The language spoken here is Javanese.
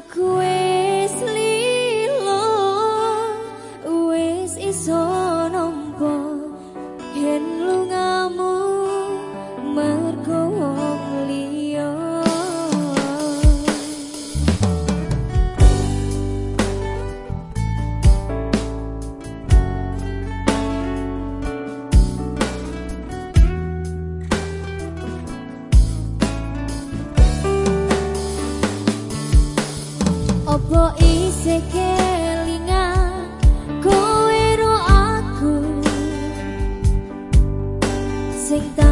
kue sing senang